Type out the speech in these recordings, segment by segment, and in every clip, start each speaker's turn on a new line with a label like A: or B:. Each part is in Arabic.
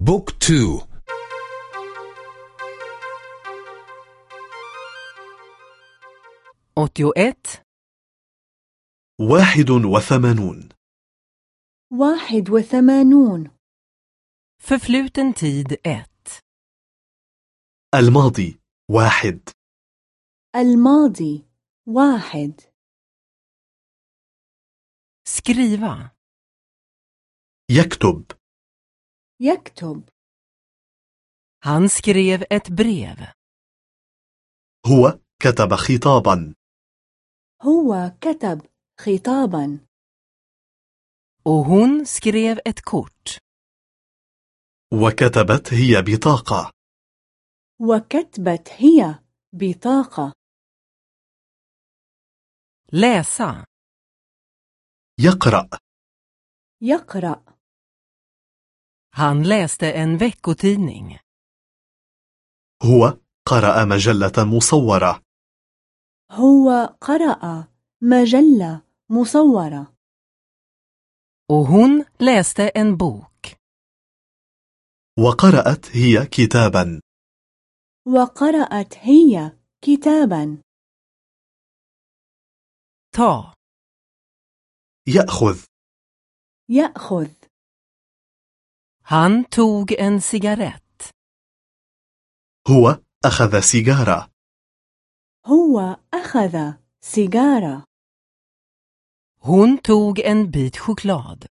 A: بوك تو.
B: åttioett
C: واحد وثمانون.
D: واحد وثمانون.
B: förfluten tid ett
C: الماضي واحد.
D: الماضي واحد.
B: skriva
C: يكتب.
D: يكتب.
B: Han skrev ett brev.
C: هو كتب خطابا.
D: هو كتب خطابا.
B: Och hon skrev ett kort.
C: وكتبت هي بطاقة.
D: وكتبت هي بطاقة.
B: Läsa.
C: يقرأ.
D: يقرأ.
B: Han läste en veckotidning.
C: هو قرأ مجلة مصورة
D: هو قرأ مجلة مصورة
B: Och hon läste en bok.
C: وقرأت هي كتابا
D: وقرأت هي كتابا
B: Ta.
C: يأخذ
D: يأخذ
B: Han tog en cigarett.
C: هو أخذ سيجارة
D: هو أخذ سيجارة
B: Hon tog en bit choklad.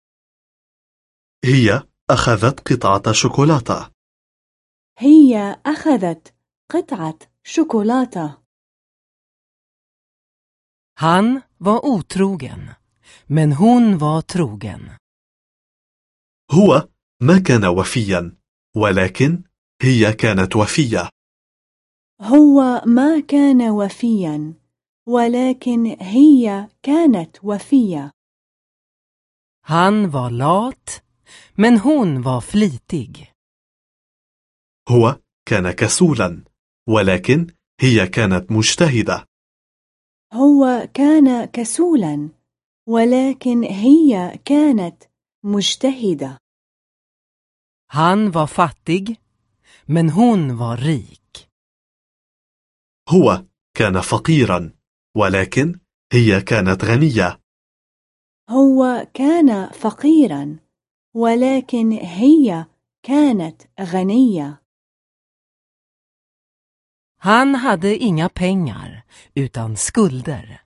C: هي أخذت قطعة شوكولاتة
D: هي أخذت قطعة شوكولاتة
B: Han var otrogen. Men hon var trogen.
C: هو ما كان وفيا ولكن هي كانت وفية
D: هو ما كان وفيا ولكن هي كانت وفية
B: Han var lat. Men hon var flitig.
C: هو كان كسولا ولكن هي كانت مجتهدة
D: هو كان كسولا ولكن هي كانت مجتهدة
B: Han var fattig. Men hon var rik.
C: هو كان فقيرا ولكن هي كانت غنية
D: هو كان فقيرا ولكن هي كانت غنية
B: Han hade inga pengar, utan skulder.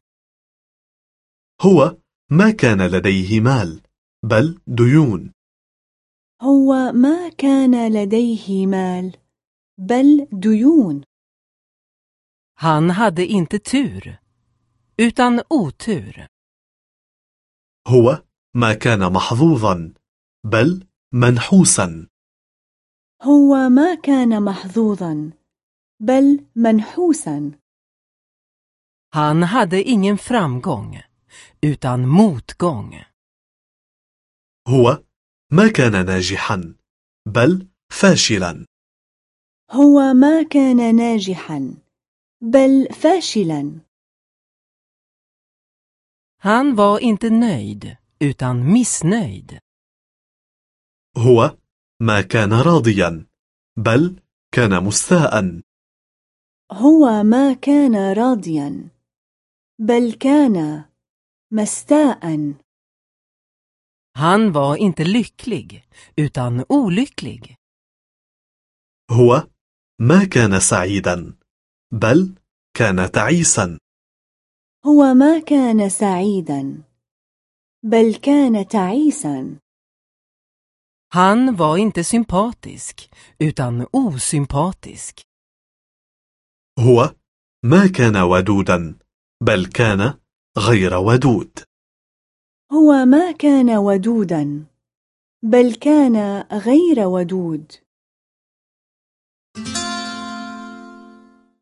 C: هو ما كان لديه مال بل ديون
D: هو ما كان لديه مال بل ديون
B: Han hade inte tur, utan otur.
C: هو ما كان محظوظا بل منحوسا
D: هو ما كان محظوظا بل منحوسا
B: Han hade ingen framgång, utan motgång.
C: هو ما كان ناجحا بل فاشلا.
D: هو ما كان ناجحا بل فاشلا.
B: Han var inte nöjd, utan missnöjd.
C: هو ما كان راضيا بل كان مستاء.
D: هو ما كان راضيا بل كان مستاء.
B: Han var inte lycklig, utan olycklig.
C: هو ما كان سعيدا بل كان تعيسا
D: هو ما كان سعيدا بل كان تعيسا
B: Han var inte sympatisk, utan osympatisk.
C: هو ما كان ودودا بل كان غير ودود
D: هو ما كان ودودا بل كان غير ودود.